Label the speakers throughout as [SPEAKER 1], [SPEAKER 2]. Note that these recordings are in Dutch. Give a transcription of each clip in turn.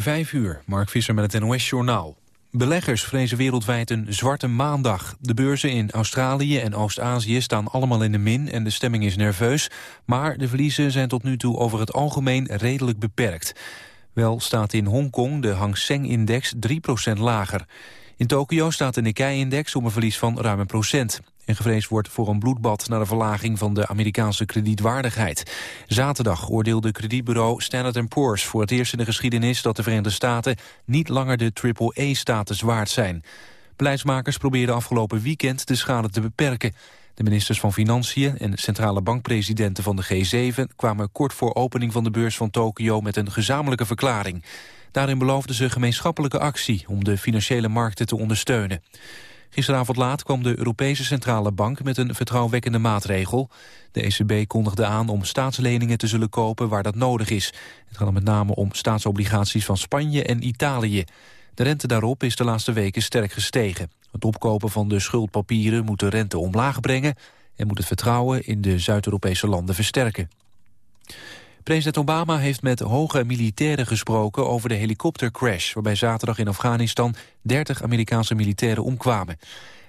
[SPEAKER 1] Vijf uur, Mark Visser met het NOS-journaal. Beleggers vrezen wereldwijd een zwarte maandag. De beurzen in Australië en Oost-Azië staan allemaal in de min... en de stemming is nerveus, maar de verliezen zijn tot nu toe over het algemeen redelijk beperkt. Wel staat in Hongkong de Hang Seng-index 3% lager. In Tokio staat de Nikkei-index om een verlies van ruim een procent. En gevreesd wordt voor een bloedbad naar de verlaging van de Amerikaanse kredietwaardigheid. Zaterdag oordeelde kredietbureau Standard Poor's voor het eerst in de geschiedenis dat de Verenigde Staten niet langer de triple-E-status waard zijn. Beleidsmakers probeerden afgelopen weekend de schade te beperken. De ministers van Financiën en centrale bankpresidenten van de G7 kwamen kort voor opening van de beurs van Tokio met een gezamenlijke verklaring. Daarin beloofden ze gemeenschappelijke actie om de financiële markten te ondersteunen. Gisteravond laat kwam de Europese Centrale Bank met een vertrouwwekkende maatregel. De ECB kondigde aan om staatsleningen te zullen kopen waar dat nodig is. Het gaat met name om staatsobligaties van Spanje en Italië. De rente daarop is de laatste weken sterk gestegen. Het opkopen van de schuldpapieren moet de rente omlaag brengen... en moet het vertrouwen in de Zuid-Europese landen versterken. President Obama heeft met hoge militairen gesproken over de helikoptercrash... waarbij zaterdag in Afghanistan 30 Amerikaanse militairen omkwamen.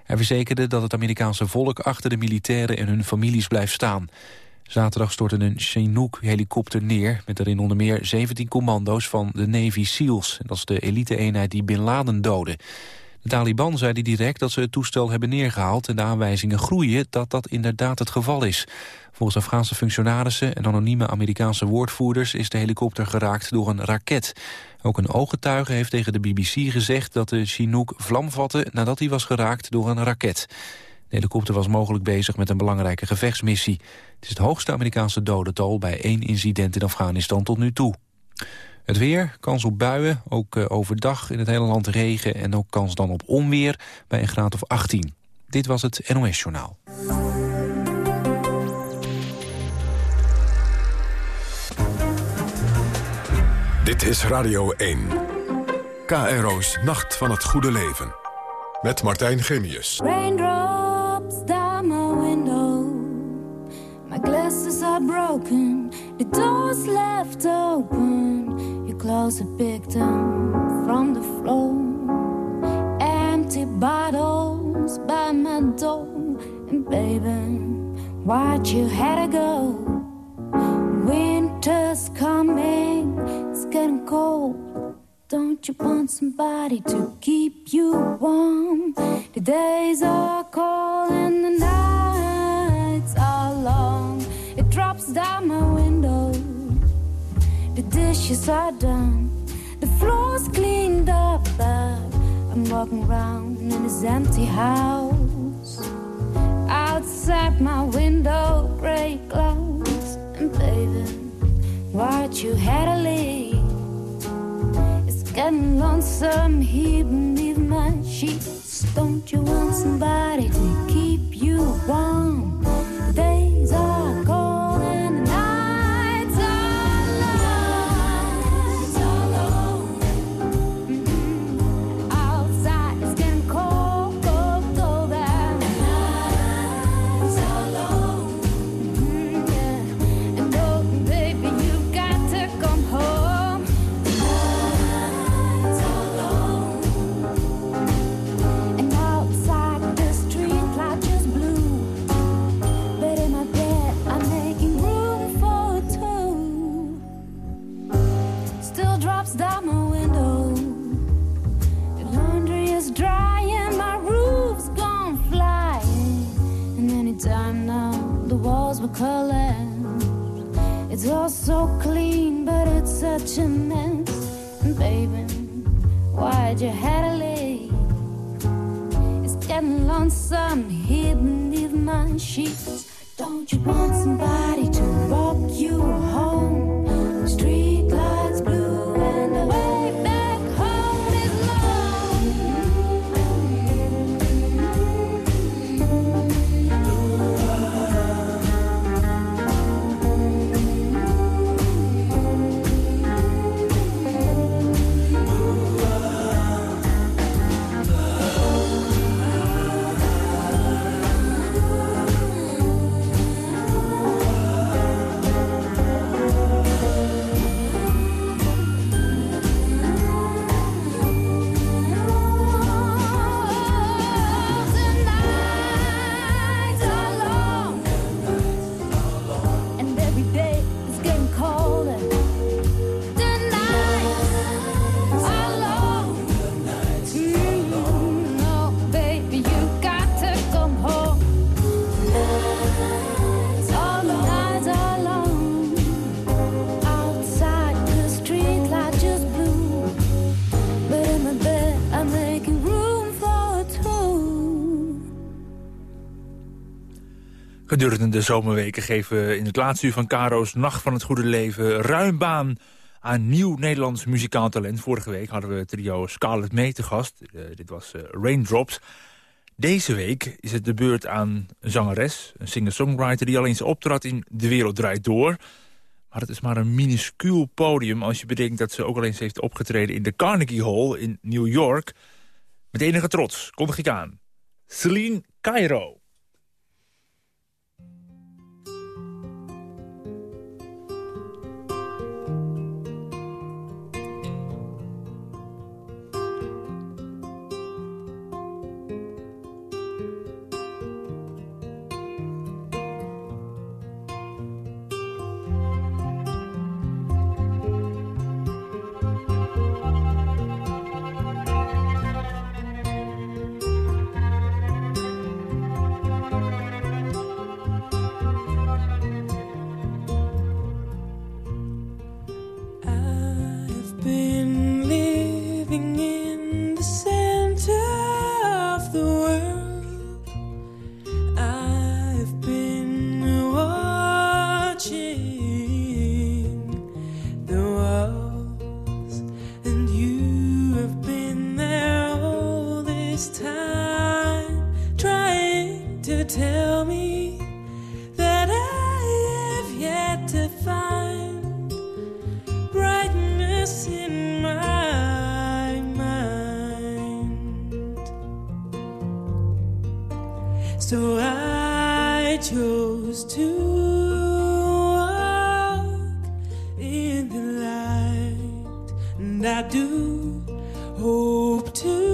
[SPEAKER 1] Hij verzekerde dat het Amerikaanse volk achter de militairen en hun families blijft staan. Zaterdag stortte een Chinook-helikopter neer... met erin onder meer 17 commando's van de Navy SEALs. Dat is de elite-eenheid die Bin Laden doodde. De Taliban zeiden direct dat ze het toestel hebben neergehaald... en de aanwijzingen groeien dat dat inderdaad het geval is. Volgens Afghaanse functionarissen en anonieme Amerikaanse woordvoerders... is de helikopter geraakt door een raket. Ook een ooggetuige heeft tegen de BBC gezegd... dat de Chinook vlam vatte nadat hij was geraakt door een raket. De helikopter was mogelijk bezig met een belangrijke gevechtsmissie. Het is het hoogste Amerikaanse dodental bij één incident in Afghanistan tot nu toe. Het weer, kans op buien, ook eh, overdag in het hele land regen... en ook kans dan op onweer bij een graad of 18. Dit was het NOS Journaal.
[SPEAKER 2] Dit is Radio 1. KRO's Nacht van het Goede Leven. Met Martijn Gemius.
[SPEAKER 3] Raindrops down my window. My glasses are broken. The door's left open. Your clothes are picked up from the floor. Empty bottles by my door. And baby, why'd you had to go? Winter's coming, getting cold. Don't you want somebody to keep you warm? The days are cold and the nights are long. It drops down my window. The dishes are done. The floor's cleaned up, but I'm walking around in this empty house. Outside my window, gray clouds. And baby, why'd you had to leave? Getting lonesome here beneath my sheets. Don't you want somebody to keep you warm? The
[SPEAKER 4] Gedurende de zomerweken geven in het laatste uur van Caro's Nacht van het Goede Leven... ruim baan aan nieuw Nederlands muzikaal talent. Vorige week hadden we trio Scarlett May te gast. Uh, dit was uh, Raindrops. Deze week is het de beurt aan een zangeres, een singer-songwriter... die al eens optrad in De Wereld Draait Door. Maar het is maar een minuscuul podium... als je bedenkt dat ze ook al eens heeft opgetreden in de Carnegie Hall in New York. Met enige trots kondig ik aan. Celine Cairo.
[SPEAKER 5] and I do hope to.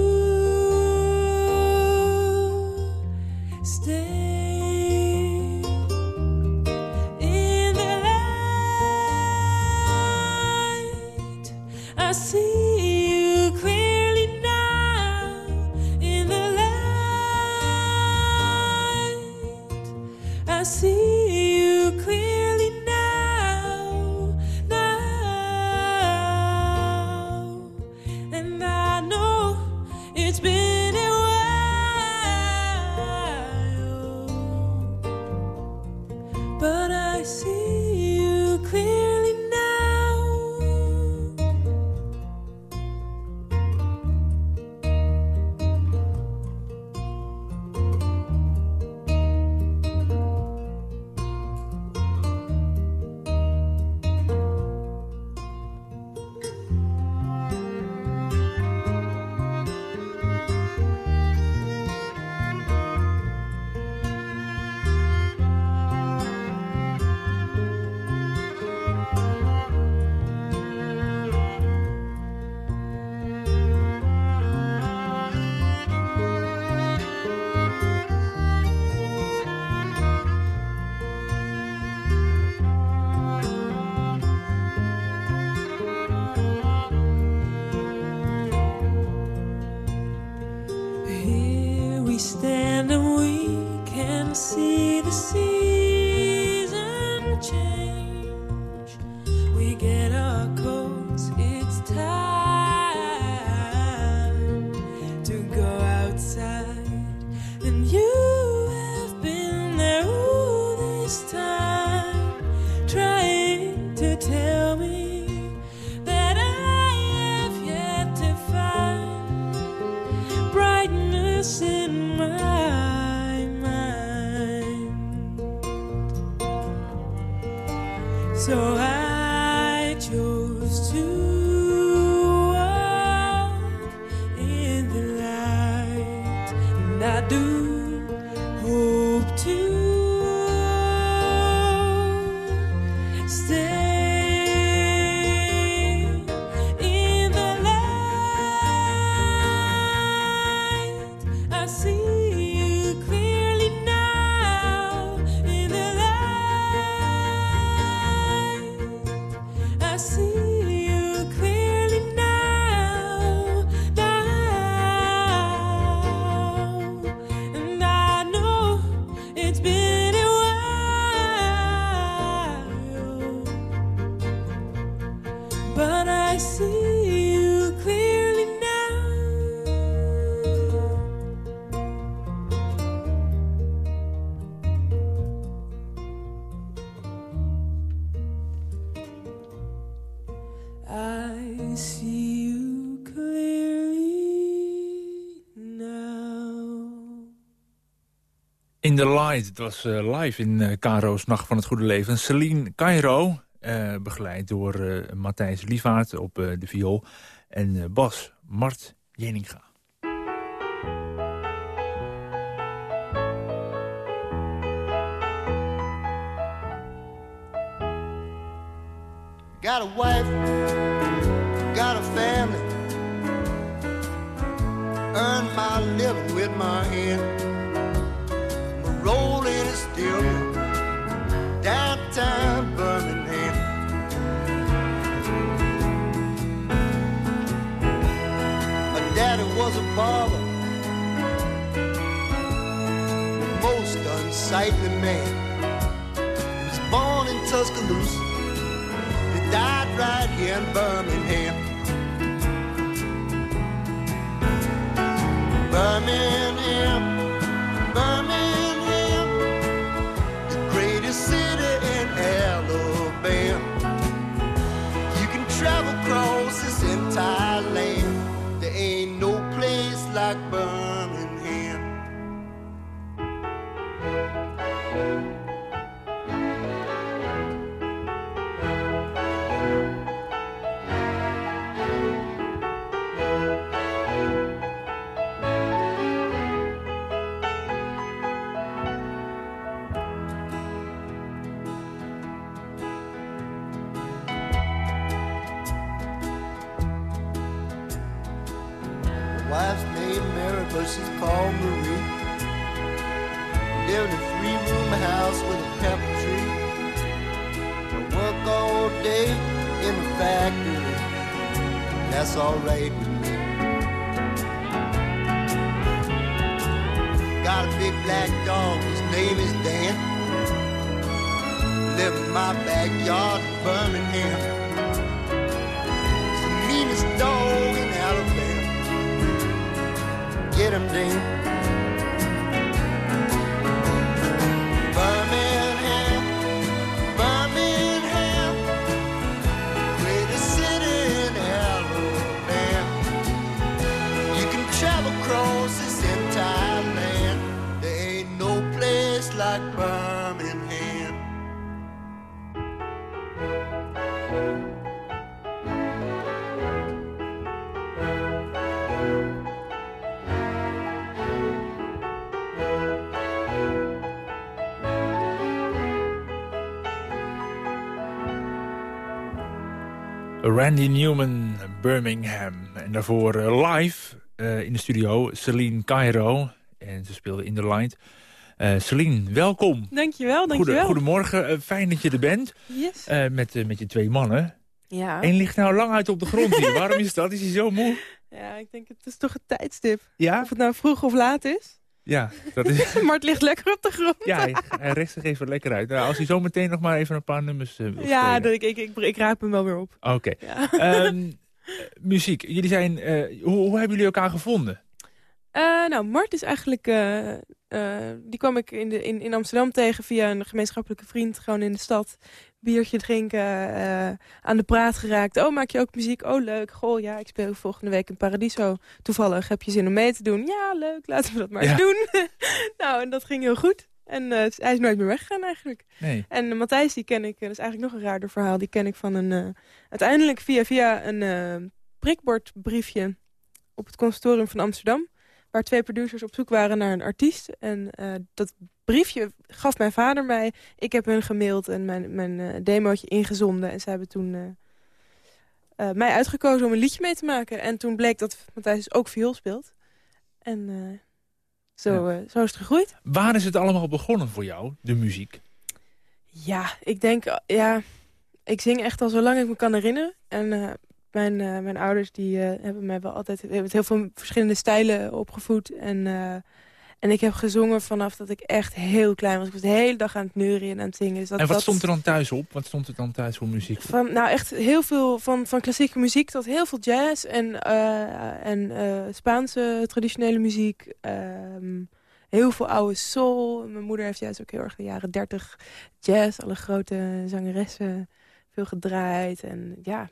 [SPEAKER 6] In the Light, het was uh, live in uh, Nacht van het Goede Leven. Celine Cairo, uh, begeleid door Matthijs Lievaart op de viool. En Bas Mart Jeninga.
[SPEAKER 7] Got a wife, got a family. Earn my living with my hand. Unsightly man. He was born in Tuscaloosa He died right here in Birmingham. Birmingham,
[SPEAKER 6] Randy Newman, Birmingham. En daarvoor uh, live uh, in de studio Celine Cairo. En ze speelde in de line. Uh, Celine, welkom.
[SPEAKER 4] Dankjewel, dankjewel.
[SPEAKER 6] Goede, goedemorgen, fijn dat je er bent.
[SPEAKER 4] Yes.
[SPEAKER 6] met, met je twee mannen.
[SPEAKER 4] Ja.
[SPEAKER 6] Eén ligt nou lang uit op de grond hier. Waarom is dat? Is hij zo moe?
[SPEAKER 4] Ja, ik denk het is toch een tijdstip.
[SPEAKER 6] Ja?
[SPEAKER 4] Of het nou vroeg of laat is.
[SPEAKER 6] Ja, dat is...
[SPEAKER 4] Mart ligt lekker op de grond.
[SPEAKER 6] Ja, hij, hij recht zich even lekker uit. Nou, als hij zo meteen nog maar even een paar nummers uh, wil
[SPEAKER 4] Ja, ik, ik, ik, ik raap hem wel weer op.
[SPEAKER 6] Oké. Okay.
[SPEAKER 4] Ja.
[SPEAKER 6] Um, muziek. Jullie zijn, uh, hoe, hoe, hebben jullie elkaar gevonden?
[SPEAKER 4] Uh, nou, Mart is eigenlijk... Die kwam ik in, de, in, in Amsterdam tegen via een gemeenschappelijke vriend. Gewoon in de stad. Biertje drinken. aan de praat geraakt. Oh, maak je ook muziek? Oh, leuk. Goh, ja, ik speel volgende week in Paradiso. Toevallig, heb je zin om mee te doen? Ja, leuk. Laten we dat maar
[SPEAKER 6] ja.
[SPEAKER 4] eens doen. nou, en dat ging heel goed. En uh, hij is nooit meer weggegaan eigenlijk.
[SPEAKER 6] Nee.
[SPEAKER 4] En uh, Matthijs, die ken ik, dat is eigenlijk nog een raarder verhaal. Die ken ik van een, uiteindelijk via, via een prikbordbriefje op het conservatorium van Amsterdam. Waar twee producers op zoek waren naar een artiest. En dat briefje gaf mijn vader mij. Ik heb hun gemaild en mijn, mijn demootje ingezonden. En ze hebben toen mij uitgekozen om een liedje mee te maken. En toen bleek dat Matthijs dus ook viool speelt. En zo, ja. zo is het gegroeid.
[SPEAKER 6] Waar is het allemaal begonnen voor jou, de muziek?
[SPEAKER 4] Ja, ik denk... Ja, ik zing echt al zolang ik me kan herinneren. En mijn, uh, mijn ouders die, hebben mij wel altijd... hebben heel veel verschillende stijlen opgevoed. En, en ik heb gezongen vanaf dat ik echt heel klein was. Ik was de hele dag aan het neurien en aan het zingen. Dus dat,
[SPEAKER 6] en wat
[SPEAKER 4] dat...
[SPEAKER 6] stond er dan thuis op? Wat stond er dan thuis voor muziek?
[SPEAKER 4] Van, nou, echt heel veel van, van klassieke muziek tot heel veel jazz en, en Spaanse traditionele muziek. Uh, heel veel oude soul. Mijn moeder heeft juist ook heel erg de jaren dertig jazz. Alle grote zangeressen veel gedraaid. En ja,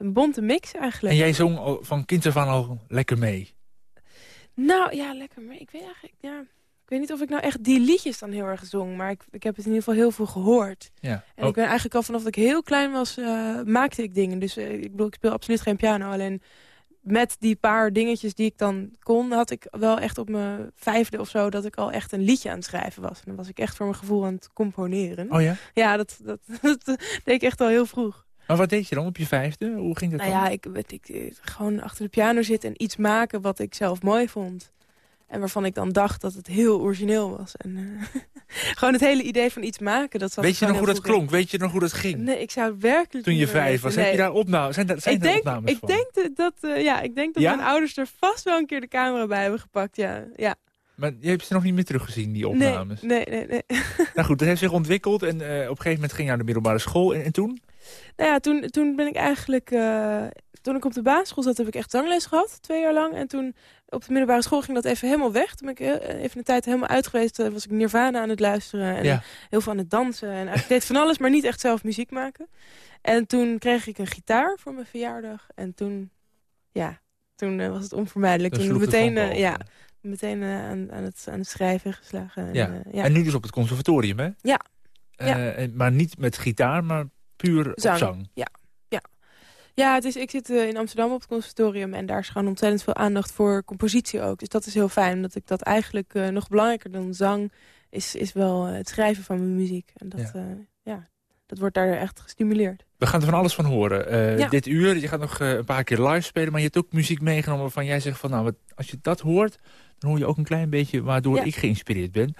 [SPEAKER 4] een bonte mix eigenlijk.
[SPEAKER 6] En jij zong van kind af aan al lekker mee.
[SPEAKER 4] Nou, ja, lekker. Maar ik weet eigenlijk, ja... Ik weet niet of ik nou echt die liedjes dan heel erg zong. Maar ik, ik heb het in ieder geval heel veel gehoord.
[SPEAKER 6] Ja.
[SPEAKER 4] En
[SPEAKER 6] Oh,
[SPEAKER 4] ik ben eigenlijk al vanaf dat ik heel klein was, eh, maakte ik dingen. Dus eh, ik bedoel, ik speel absoluut geen piano. Alleen met die paar dingetjes die ik dan kon... had ik wel echt op mijn vijfde of zo... dat ik al echt een liedje aan het schrijven was. En dan was ik echt voor mijn gevoel aan het componeren.
[SPEAKER 6] oh ja?
[SPEAKER 4] Ja, dat, dat, dat deed ik echt al heel vroeg.
[SPEAKER 6] Maar wat deed je dan op je vijfde? Hoe ging dat
[SPEAKER 4] Nou
[SPEAKER 6] dan?
[SPEAKER 4] ja, ik, weet, ik, eh, gewoon achter de piano zitten en iets maken wat ik zelf mooi vond. En waarvan ik dan dacht dat het heel origineel was. En eh, gewoon het hele idee van iets maken, dat
[SPEAKER 6] Weet je nog hoe dat klonk? Weet je nog hoe dat
[SPEAKER 4] in.
[SPEAKER 6] ging?
[SPEAKER 4] Nee, ik zou werkelijk
[SPEAKER 6] Toen je vijf was. Heb je daar opnames? Zijn, daar, zijn
[SPEAKER 4] ik
[SPEAKER 6] er
[SPEAKER 4] denk,
[SPEAKER 6] opnames
[SPEAKER 4] ik
[SPEAKER 6] van?
[SPEAKER 4] denk dat, eh, ja, ik denk dat
[SPEAKER 6] Ja?
[SPEAKER 4] mijn ouders er vast wel een keer de camera bij hebben gepakt. Ja, ja.
[SPEAKER 6] Maar je hebt ze nog niet meer teruggezien, die opnames?
[SPEAKER 4] nee, nee, nee.
[SPEAKER 6] Nou goed, dat heeft zich ontwikkeld. En eh, op een gegeven moment ging je naar de middelbare school. En, en toen?
[SPEAKER 4] Nou ja, toen, toen ben ik eigenlijk... eh, toen ik op de basisschool zat, heb ik echt zangles gehad. Twee jaar lang. En toen op de middelbare school ging dat even helemaal weg. Toen ben ik heel- even een tijd helemaal uit geweest. eh, was ik Nirvana aan het luisteren. En
[SPEAKER 6] Ja.
[SPEAKER 4] heel veel aan het dansen. En eigenlijk deed van alles, maar niet echt zelf muziek maken. En toen kreeg ik een gitaar voor mijn verjaardag. En toen, ja, toen eh, was het onvermijdelijk. Toen meteen, eh, ja, meteen eh, aan, aan, het, aan het schrijven geslagen. En,
[SPEAKER 6] Ja.
[SPEAKER 4] eh, ja.
[SPEAKER 6] En nu dus op het conservatorium, hè?
[SPEAKER 4] Ja.
[SPEAKER 6] Eh,
[SPEAKER 4] Ja.
[SPEAKER 6] en- maar niet met gitaar, maar puur
[SPEAKER 4] Zang.
[SPEAKER 6] op zang.
[SPEAKER 4] Ja, het is, ik zit eh, in Amsterdam op het conservatorium en daar is gewoon ontzettend veel aandacht voor compositie ook. Dus dat is heel fijn, omdat ik dat eigenlijk eh, nog belangrijker dan zang is, is wel eh, het schrijven van mijn muziek. En dat,
[SPEAKER 6] Ja.
[SPEAKER 4] ja. ja, dat wordt daar echt gestimuleerd.
[SPEAKER 6] We gaan er van alles van horen.
[SPEAKER 4] Ja.
[SPEAKER 6] Dit uur, je gaat nog een paar keer live spelen... maar je hebt ook muziek meegenomen waarvan jij zegt van... nou, als je dat hoort, dan hoor je ook een klein beetje... waardoor
[SPEAKER 4] Ja.
[SPEAKER 6] ik geïnspireerd ben.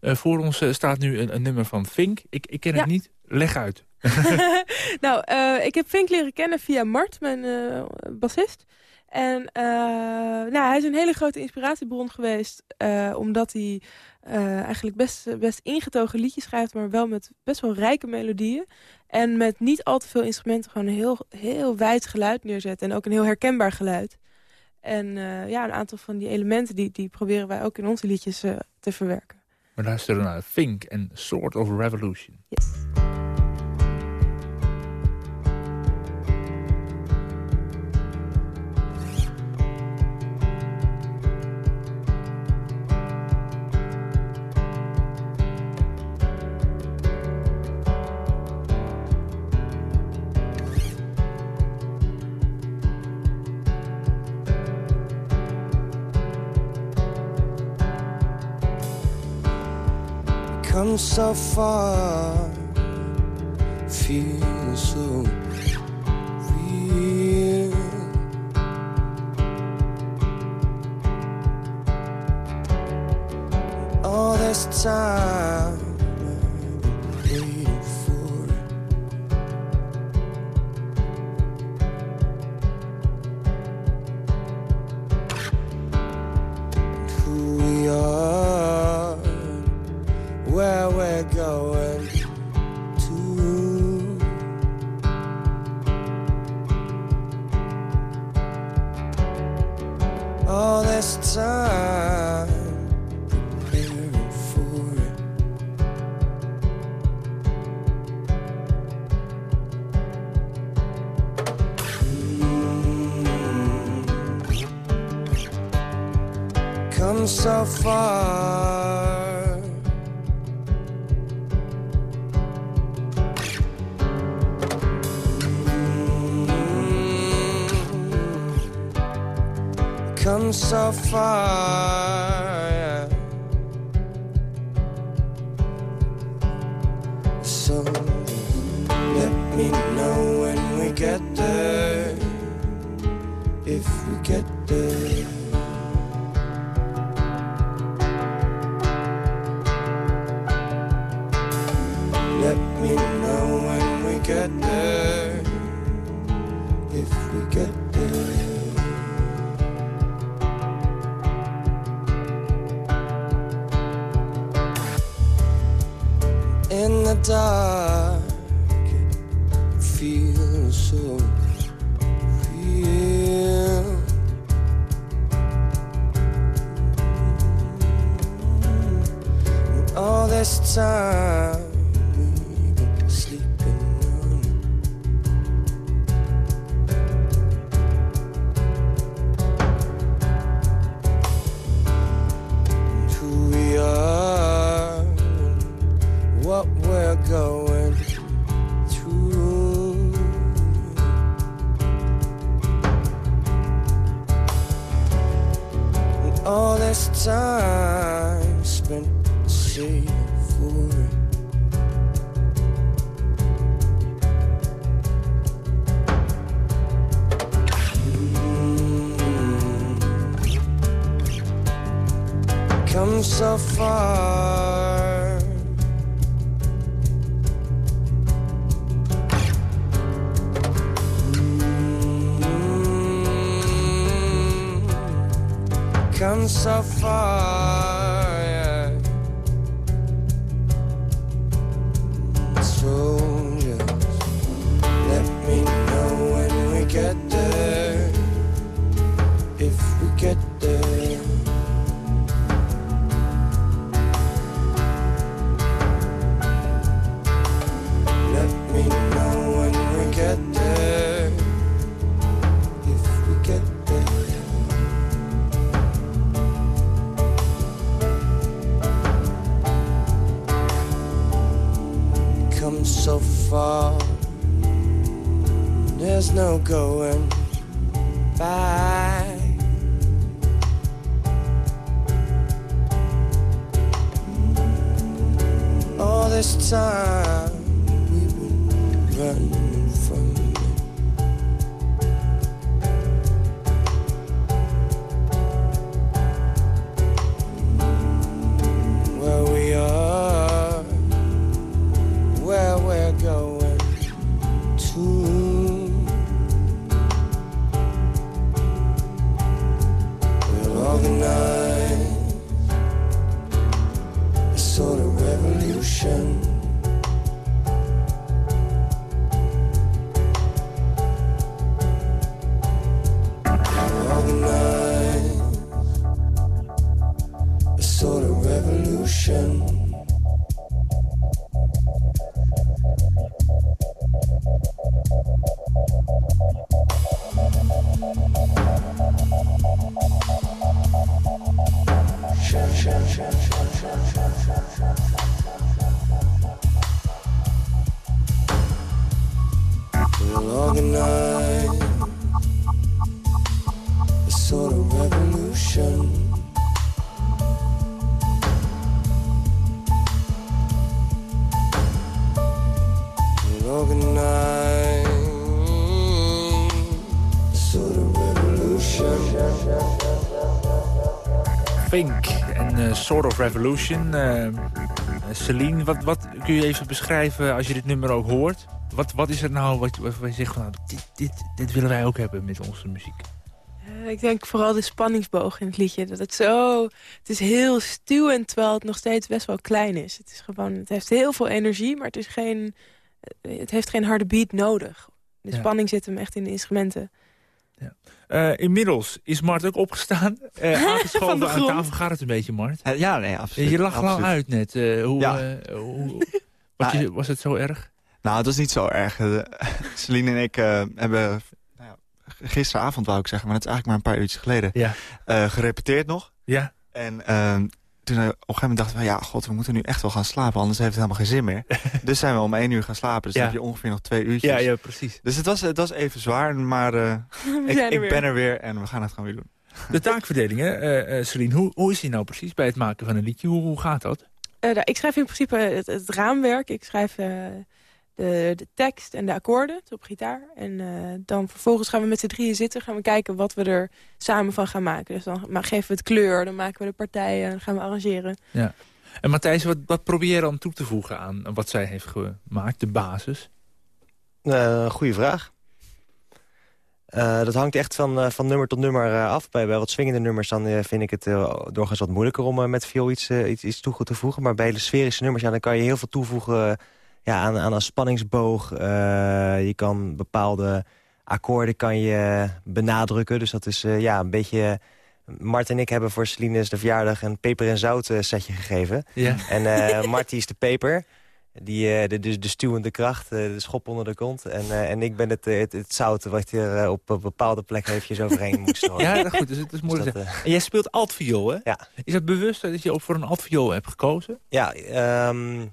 [SPEAKER 6] Voor ons staat nu een, een nummer van Fink. Ik, ik ken
[SPEAKER 4] Ja.
[SPEAKER 6] het niet. Leg uit.
[SPEAKER 4] nou, eh, ik heb Fink leren kennen via Mart, mijn eh, bassist. En eh, nou, hij is een hele grote inspiratiebron geweest. omdat hij eigenlijk best, best ingetogen liedjes schrijft... maar wel met best wel rijke melodieën. En met niet al te veel instrumenten gewoon een heel, heel wijd geluid neerzet. En ook een heel herkenbaar geluid. En ja, een aantal van die elementen... die, die proberen wij ook in onze liedjes te verwerken.
[SPEAKER 6] We luisteren naar Fink en Sword of Revolution.
[SPEAKER 4] Yes.
[SPEAKER 5] So far, feel so real. All this time all this time Sort of Revolution.
[SPEAKER 6] Eh, eh, Celine, wat, wat kun je even beschrijven als je dit nummer ook hoort? Wat, wat is het nou wat, wat je zegt van, nou, dit, dit, dit willen wij ook hebben met onze muziek?
[SPEAKER 4] Eh, ik denk vooral de spanningsboog in het liedje. Dat het zo... Het is heel stuwend, terwijl het nog steeds best wel klein is. Het, is gewoon, het heeft heel veel energie, maar het, is geen, eh, het heeft geen harde beat nodig. De
[SPEAKER 6] Ja.
[SPEAKER 4] spanning zit hem echt in de instrumenten.
[SPEAKER 6] Eh, inmiddels is Mart ook opgestaan. Eh
[SPEAKER 4] Van
[SPEAKER 6] aangeschoven
[SPEAKER 4] de
[SPEAKER 6] aan tafel gaat het een beetje, Mart.
[SPEAKER 8] Eh, ja, nee, absoluut.
[SPEAKER 6] je lag al
[SPEAKER 8] absoluut.
[SPEAKER 6] uit net. eh, hoe,
[SPEAKER 8] Ja.
[SPEAKER 6] eh, hoe, wat
[SPEAKER 8] Nou,
[SPEAKER 6] je- was het zo erg?
[SPEAKER 8] Nou, het was niet zo erg. Eh, Celine en ik eh, hebben nou ja, gisteravond, wou ik zeggen... maar dat is eigenlijk maar een paar uurtjes geleden...
[SPEAKER 6] Ja.
[SPEAKER 8] eh, gerepeteerd nog.
[SPEAKER 6] Ja.
[SPEAKER 8] En ehm, toen op een gegeven moment dachten we... ja, god, we moeten nu echt wel gaan slapen... anders heeft het helemaal geen zin meer. dus zijn we om één uur gaan slapen. Dus
[SPEAKER 6] Ja.
[SPEAKER 8] dan heb je ongeveer nog twee uurtjes.
[SPEAKER 6] Ja, ja, precies.
[SPEAKER 8] Dus het was, het was even zwaar, maar eh, ik, ben er weer... en we gaan het gewoon weer doen.
[SPEAKER 6] De taakverdeling, hè, eh, eh, Celine, hoe, hoe is die nou precies bij het maken van een liedje? Hoe, hoe gaat dat?
[SPEAKER 4] Eh, nou, ik schrijf in principe het, het raamwerk. Ik schrijf eh, de, de tekst en de akkoorden op gitaar. En eh, dan vervolgens gaan we met z'n drieën zitten. Gaan we kijken wat we er samen van gaan maken. Dus dan ma- geven we het kleur, dan maken we de partijen, dan gaan we arrangeren.
[SPEAKER 6] En Matthijs, wat, wat probeer je dan toe te voegen aan wat zij heeft gemaakt, de basis?
[SPEAKER 9] Uh, goeie vraag. Uh, dat hangt echt van, uh, van nummer tot nummer uh, af. Bij, bij wat swingende nummers dan uh, vind ik het doorgaans wat moeilijker om uh, met viool iets, iets, iets toe te voegen. Maar bij hele sferische nummers ja, dan kan je heel veel toevoegen ja, aan, aan een spanningsboog. je kan bepaalde akkoorden kan je benadrukken. Dus dat is ja, een beetje... Mart en ik hebben voor Celine's de verjaardag een peper en zout setje gegeven.
[SPEAKER 6] Ja.
[SPEAKER 9] En Mart is de peper. Die, uh, de, de, de stuwende kracht, uh, de schop onder de kont. En, uh, en ik ben het, het, het zout wat je op een bepaalde plek eventjes overheen moet strooien.
[SPEAKER 6] Ja, dat goed. Dus het is moeilijk. Dus dat, en jij speelt altviool, hè?
[SPEAKER 9] Ja.
[SPEAKER 6] Is het bewust dat je ook voor een altviool hebt gekozen?
[SPEAKER 9] Ja, um,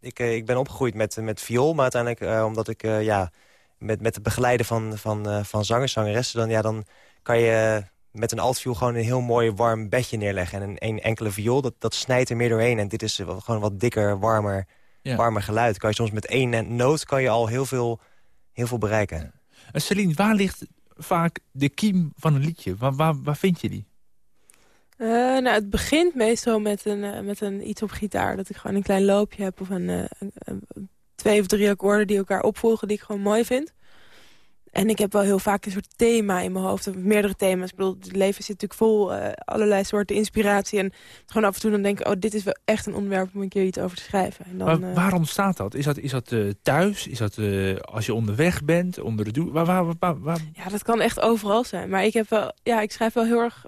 [SPEAKER 9] ik, ik ben opgegroeid met, met viool. Maar uiteindelijk, omdat ik ja, met, met het begeleiden van, van, van zangers, zangeressen... Dan, ja, dan kan je met een altviool gewoon een heel mooi warm bedje neerleggen. En een, een enkele viool, dat, dat snijdt er meer doorheen. En dit is gewoon wat dikker, warmer,
[SPEAKER 6] Ja.
[SPEAKER 9] warmer geluid. Kan je soms met één noot kan je al heel veel, heel veel bereiken.
[SPEAKER 6] En Celine, waar ligt vaak de kiem van een liedje? Waar, waar, waar vind je die?
[SPEAKER 4] Eh, nou, het begint meestal met een, eh, met een iets op gitaar. Dat ik gewoon een klein loopje heb of een, eh, een- twee of drie akkoorden die elkaar opvolgen die ik gewoon mooi vind. En ik heb wel heel vaak een soort thema in mijn hoofd. Of meerdere thema's. Ik bedoel, het leven zit natuurlijk vol allerlei soorten inspiratie. En gewoon af en toe dan denk ik, oh, dit is wel echt een onderwerp om een keer iets over te schrijven. En dan,
[SPEAKER 6] maar
[SPEAKER 4] eh,
[SPEAKER 6] waar ontstaat dat? Is dat, is dat thuis? Is dat als je onderweg bent? Onder de doe? Waar, waar, waar, waar- waar-
[SPEAKER 4] Ja, dat kan echt overal zijn. Maar ik, heb wel, ja, ik schrijf wel heel erg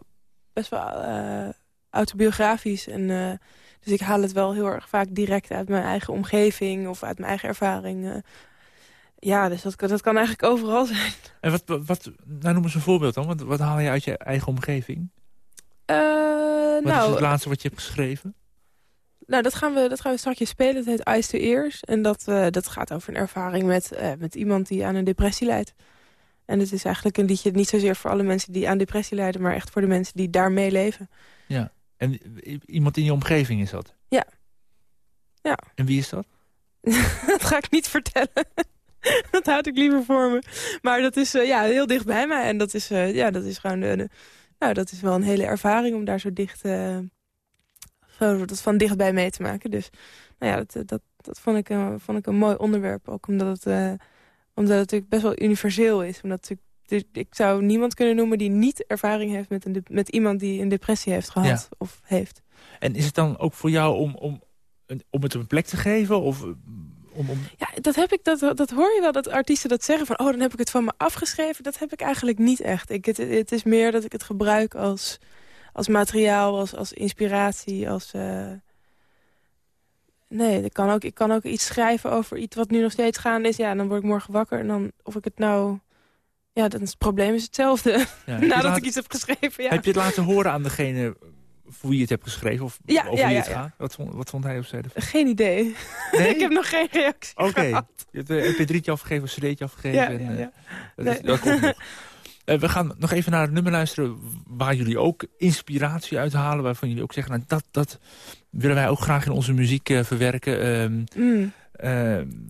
[SPEAKER 4] best wel eh, autobiografisch. En, eh, dus ik haal het wel heel erg vaak direct uit mijn eigen omgeving of uit mijn eigen ervaring. eh. ja, dus dat, kan- dat kan eigenlijk overal zijn.
[SPEAKER 6] En wat, wat, nou noem eens een voorbeeld dan. Wat, wat haal je uit je eigen omgeving? Wat is
[SPEAKER 4] nou,
[SPEAKER 6] het laatste wat je hebt geschreven?
[SPEAKER 4] nou dat, gaan we, dat gaan we straks spelen. Het heet Eyes to Ears. En dat, dat gaat over een ervaring met, met iemand die aan een depressie lijdt. En het is eigenlijk een liedje niet zozeer voor alle mensen die aan depressie lijden... maar echt voor de mensen die daarmee leven.
[SPEAKER 6] Ja. En iemand in je omgeving is dat?
[SPEAKER 4] Ja. Ja.
[SPEAKER 6] En wie is dat?
[SPEAKER 4] dat ga ik niet vertellen. dat houd ik liever voor me. Maar dat is eh, ja, heel dicht bij mij. En dat is, eh, ja, dat is gewoon... nou, dat is wel een hele ervaring om daar zo dicht... eh, zo, dat van dichtbij mee te maken. Dus nou ja, dat, dat, dat vond, ik, een- vond ik een mooi onderwerp. Ook omdat het, omdat het natuurlijk best wel universeel is. Omdat natuurlijk- dus ik zou niemand kunnen noemen die niet ervaring heeft met, een, de- met iemand die een depressie heeft gehad.
[SPEAKER 6] Ja.
[SPEAKER 4] Of heeft.
[SPEAKER 6] En is het dan ook voor jou om, om, om het een plek te geven? Of om, om...
[SPEAKER 4] Ja, dat, heb ik, dat, dat hoor je wel, dat artiesten dat zeggen van... oh, dan heb ik het van me afgeschreven. Dat heb ik eigenlijk niet echt. Ik, het, het is meer dat ik het gebruik als, als materiaal, als, als inspiratie, als... eh, Nee, ik kan, ook, ik kan ook iets schrijven over iets wat nu nog steeds gaande is. Ja, dan word ik morgen wakker en dan of ik het nou... Ja, dan is het probleem is hetzelfde.
[SPEAKER 6] Ja,
[SPEAKER 4] Nadat
[SPEAKER 6] laat-
[SPEAKER 4] ik iets heb geschreven, ja.
[SPEAKER 6] heb je het laten horen aan degene voor wie je het hebt geschreven? Of
[SPEAKER 4] Ja,
[SPEAKER 6] over
[SPEAKER 4] ja,
[SPEAKER 6] wie
[SPEAKER 4] ja,
[SPEAKER 6] het gaat? Wat vond, wat vond hij of zij ervan?
[SPEAKER 4] Geen idee.
[SPEAKER 6] Nee?
[SPEAKER 4] ik heb nog geen reactie
[SPEAKER 6] Oké. Je hebt een mp3'tje afgegeven, een cd'tje afgegeven.
[SPEAKER 4] Ja,
[SPEAKER 6] en,
[SPEAKER 4] ja,
[SPEAKER 6] eh,
[SPEAKER 4] ja.
[SPEAKER 6] Dat,
[SPEAKER 4] Nee.
[SPEAKER 6] dat komt nog. Eh, we gaan nog even naar het nummer luisteren... waar jullie ook inspiratie uithalen. Waarvan jullie ook zeggen, nou, dat, dat willen wij ook graag in onze muziek eh, verwerken.
[SPEAKER 4] Mm,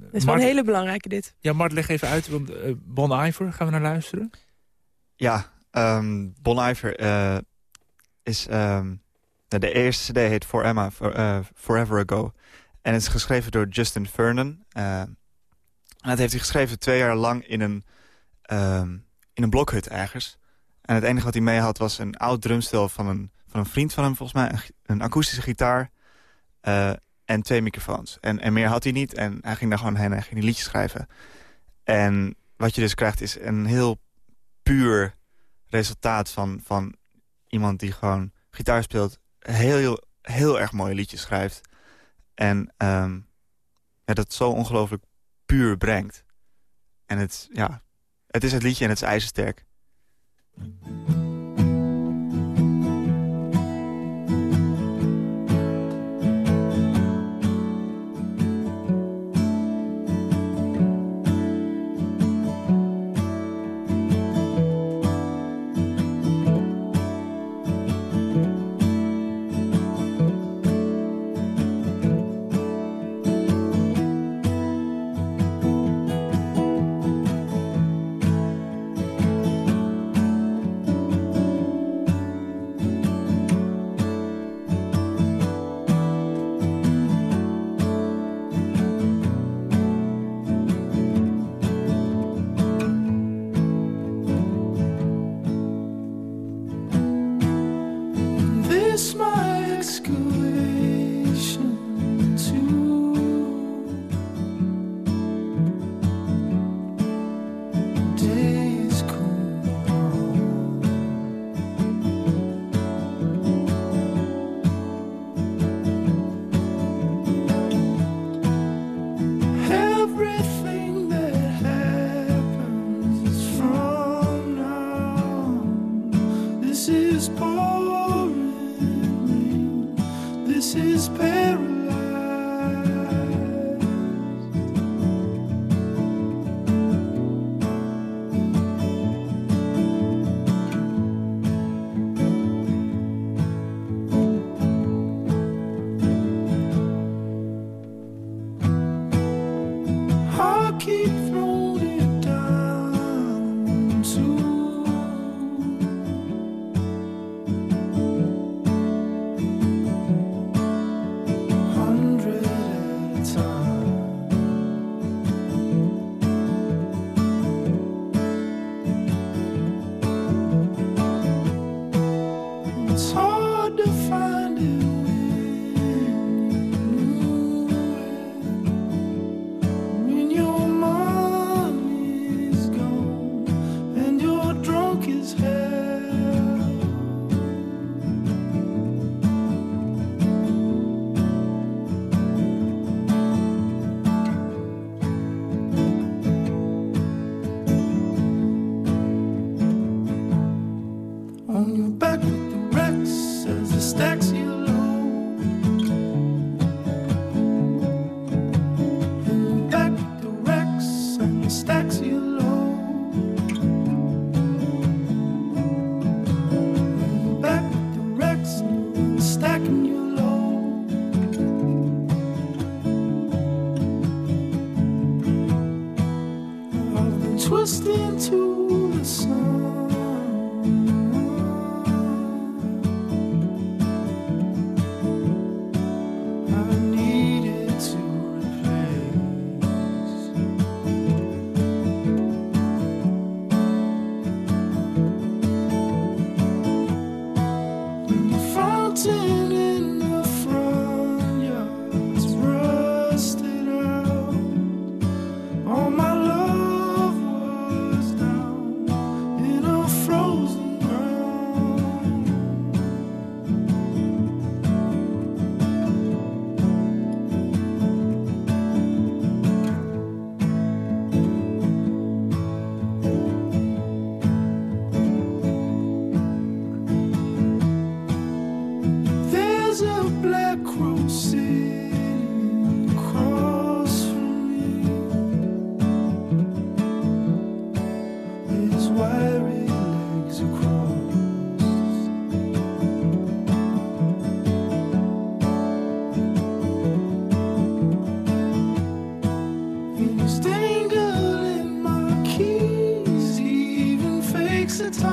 [SPEAKER 4] dat is wel een hele belangrijke dit.
[SPEAKER 6] Ja, Mart, leg even uit. Want eh, Bon Iver, gaan we naar luisteren?
[SPEAKER 8] Ja, ehm Bon Iver eh, is... ehm, nou, de eerste cd heet For Emma, For- Forever Ago. En het is geschreven door Justin Vernon. En dat heeft hij geschreven twee jaar lang in een, ehm, in een blokhut ergens. En het enige wat hij mee had was een oud drumstel van een, van een vriend van hem, volgens mij. Een, akoestische gitaar eh, en twee microfoons. En, en meer had hij niet. En hij ging daar gewoon heen en ging die liedjes schrijven. En wat je dus krijgt is een heel puur resultaat van, van iemand die gewoon gitaar speelt. Heel, heel, erg mooie liedjes schrijft. En ja, dat zo ongelooflijk puur brengt. En het, ja, het is het liedje en het is ijzersterk.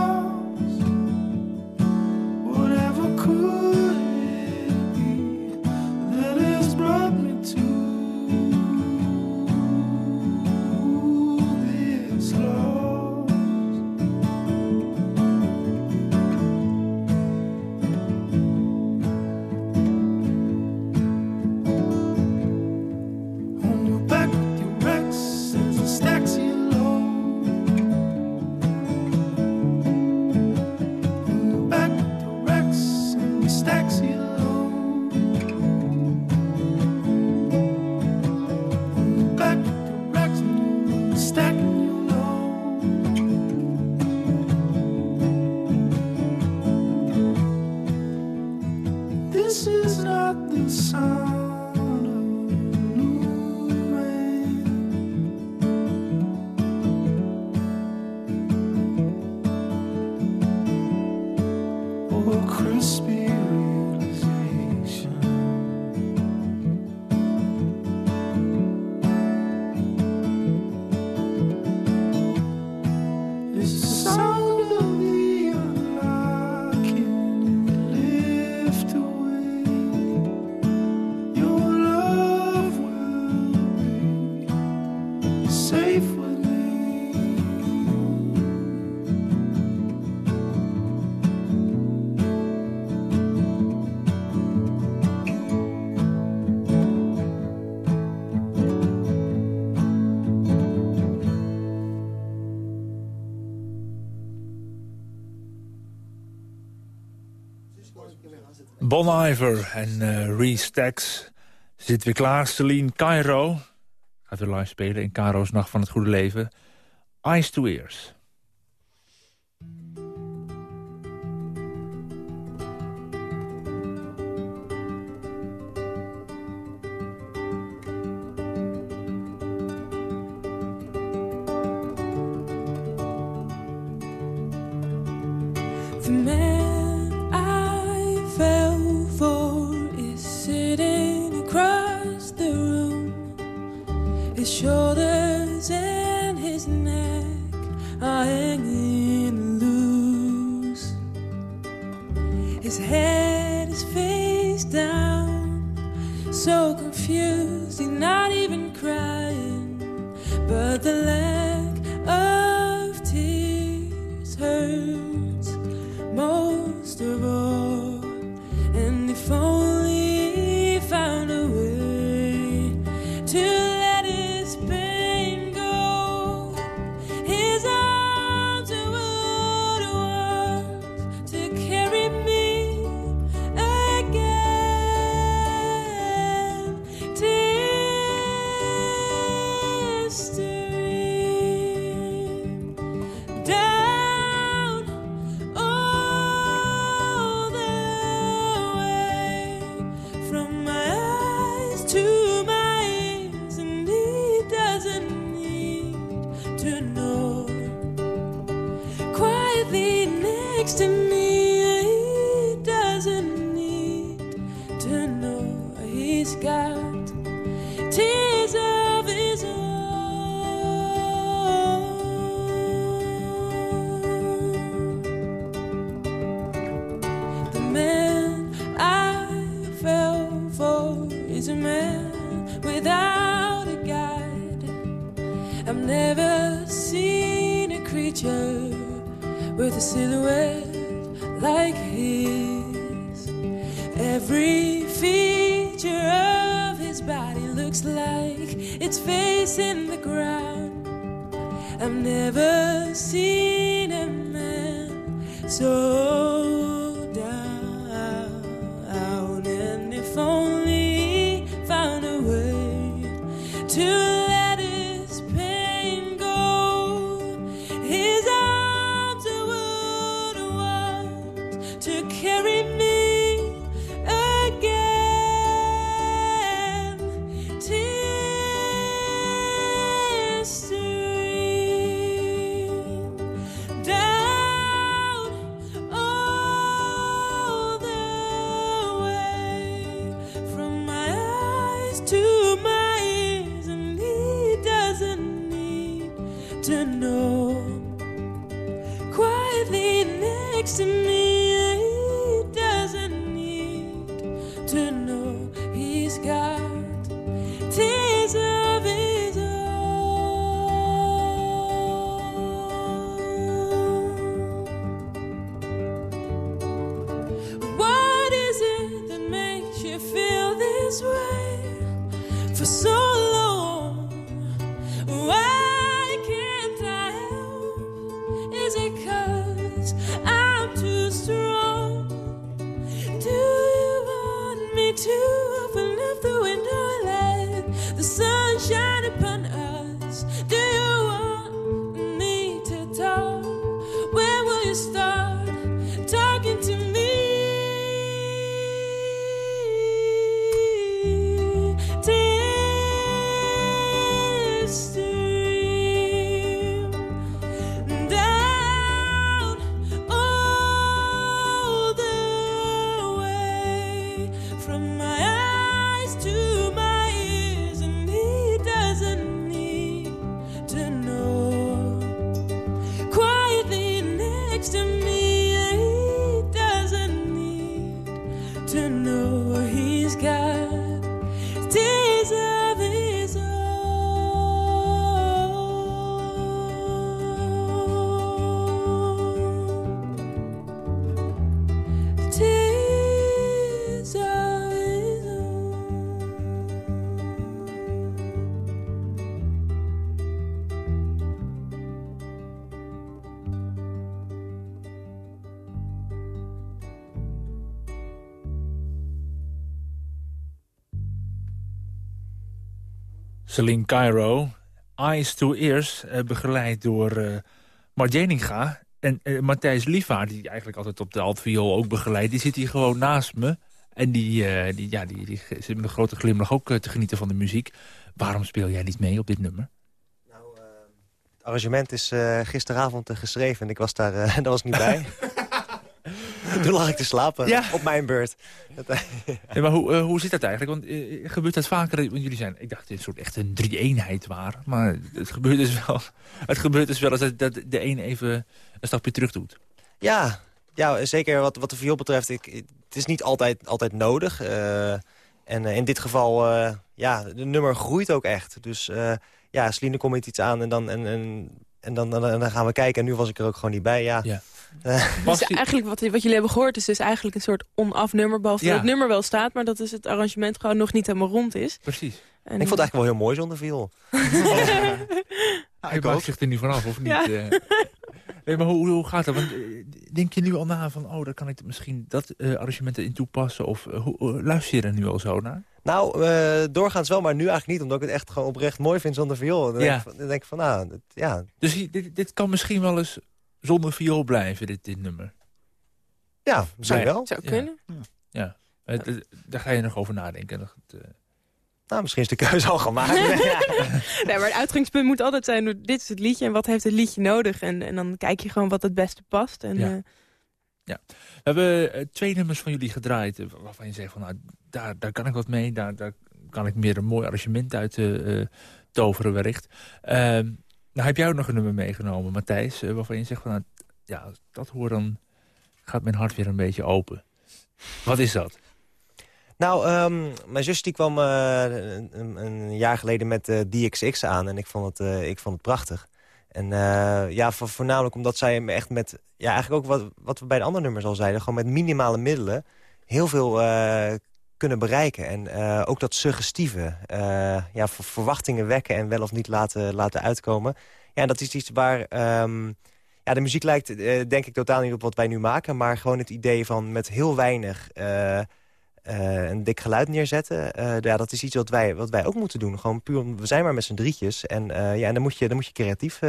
[SPEAKER 10] Oh.
[SPEAKER 6] Bon Iver en uh, Reese we zit weer klaar. Celine Cairo gaat weer live spelen in Cairo's Nacht van het Goede Leven. Eyes to Ears.
[SPEAKER 11] With a silhouette
[SPEAKER 6] Celine Cairo, Eyes to Ears, eh, begeleid door Jeninga. En eh, Matthijs Lievaart, die eigenlijk altijd op de altviool ook begeleidt... die zit hier gewoon naast me. En die, die, ja, die, die zit met een grote glimlach ook te genieten van de muziek. Waarom speel jij niet mee op dit nummer?
[SPEAKER 9] Het arrangement is gisteravond geschreven en ik was daar, daar was niet bij. Toen lag ik te slapen,
[SPEAKER 6] Ja.
[SPEAKER 9] op mijn beurt. Eh,
[SPEAKER 6] Ja, maar hoe, eh, hoe zit dat eigenlijk? Want eh, gebeurt dat vaker? Want jullie zijn, ik dacht, het een soort echt een drie-eenheid waren. Maar het gebeurt dus wel, het gebeurt dus wel eens dat, dat de een even een stapje terug doet.
[SPEAKER 9] ja, ja, zeker wat, wat de viool betreft. Ik, het is niet altijd, altijd nodig. eh, en eh, in dit geval, eh, ja, de nummer groeit ook echt. Dus eh, ja, Celine komt iets aan en dan, en, en, en dan, dan, dan gaan we kijken. En nu was ik er ook gewoon niet bij, ja.
[SPEAKER 6] Ja.
[SPEAKER 4] Dus eigenlijk wat, wat jullie hebben gehoord is dus eigenlijk een soort onaf nummer. Behalve
[SPEAKER 6] Ja.
[SPEAKER 4] dat het nummer wel staat, maar dat is het arrangement gewoon nog niet helemaal rond is.
[SPEAKER 6] Precies.
[SPEAKER 4] En,
[SPEAKER 9] ik vond het eigenlijk wel heel mooi zonder viool.
[SPEAKER 6] Hij maakt zich er nu vanaf, of niet?
[SPEAKER 4] Ja.
[SPEAKER 6] eh? nee, maar hoe, hoe gaat dat? Want, eh, denk je nu al na van, oh, daar kan ik misschien dat eh arrangement in toepassen? Of hoe, luister je er nu al zo naar?
[SPEAKER 9] Nou, eh, doorgaans wel, maar nu eigenlijk niet. Omdat ik het echt gewoon oprecht mooi vind zonder viool. Dan,
[SPEAKER 6] Ja.
[SPEAKER 9] denk, ik van, dan denk ik van, nou, ja,
[SPEAKER 6] Dus dit, dit kan misschien wel eens zonder viool blijven, dit, dit nummer.
[SPEAKER 9] ja misschien
[SPEAKER 6] Nee.
[SPEAKER 9] wel.
[SPEAKER 4] Zou
[SPEAKER 6] Ja.
[SPEAKER 4] kunnen.
[SPEAKER 6] Ja, Eh, d- daar ga je nog over nadenken. Dat, eh,
[SPEAKER 5] Nou, misschien is de keuze al gemaakt. Ja.
[SPEAKER 4] Nee, maar het uitgangspunt moet altijd zijn... dit is het liedje en wat heeft het liedje nodig? En, en dan kijk je gewoon wat het beste past. En,
[SPEAKER 6] Ja.
[SPEAKER 4] eh,
[SPEAKER 6] We hebben eh, twee nummers van jullie gedraaid... eh, waarvan je zegt van, nou, daar, daar kan ik wat mee. Daar, daar kan ik meer een mooi arrangement uit eh, eh, toveren wellicht. Ehm, nou, heb jij ook nog een nummer meegenomen, Matthijs... eh, waarvan je zegt van, nou, ja, dat hoor, dan gaat mijn hart weer een beetje open. Wat is dat?
[SPEAKER 5] Nou, ehm, mijn zus die kwam eh, een, een- jaar geleden met eh, DXX aan. En ik vond het, ik vond het prachtig. En ja, vo- voornamelijk omdat zij me echt met... Ja, eigenlijk ook wat, wat we bij de andere nummers al zeiden. Gewoon met minimale middelen heel veel kunnen bereiken. En eh, ook dat suggestieve. eh, ja, ver- verwachtingen wekken en wel of niet laten, laten uitkomen. Ja, dat is iets waar... ehm, ja, de muziek lijkt eh, denk ik totaal niet op wat wij nu maken. Maar gewoon het idee van met heel weinig... een dik geluid neerzetten. ja, dat is iets wat wij, wat wij ook moeten doen. Gewoon puur, we zijn maar met z'n drietjes. En, ja, en dan, moet je, dan moet je creatief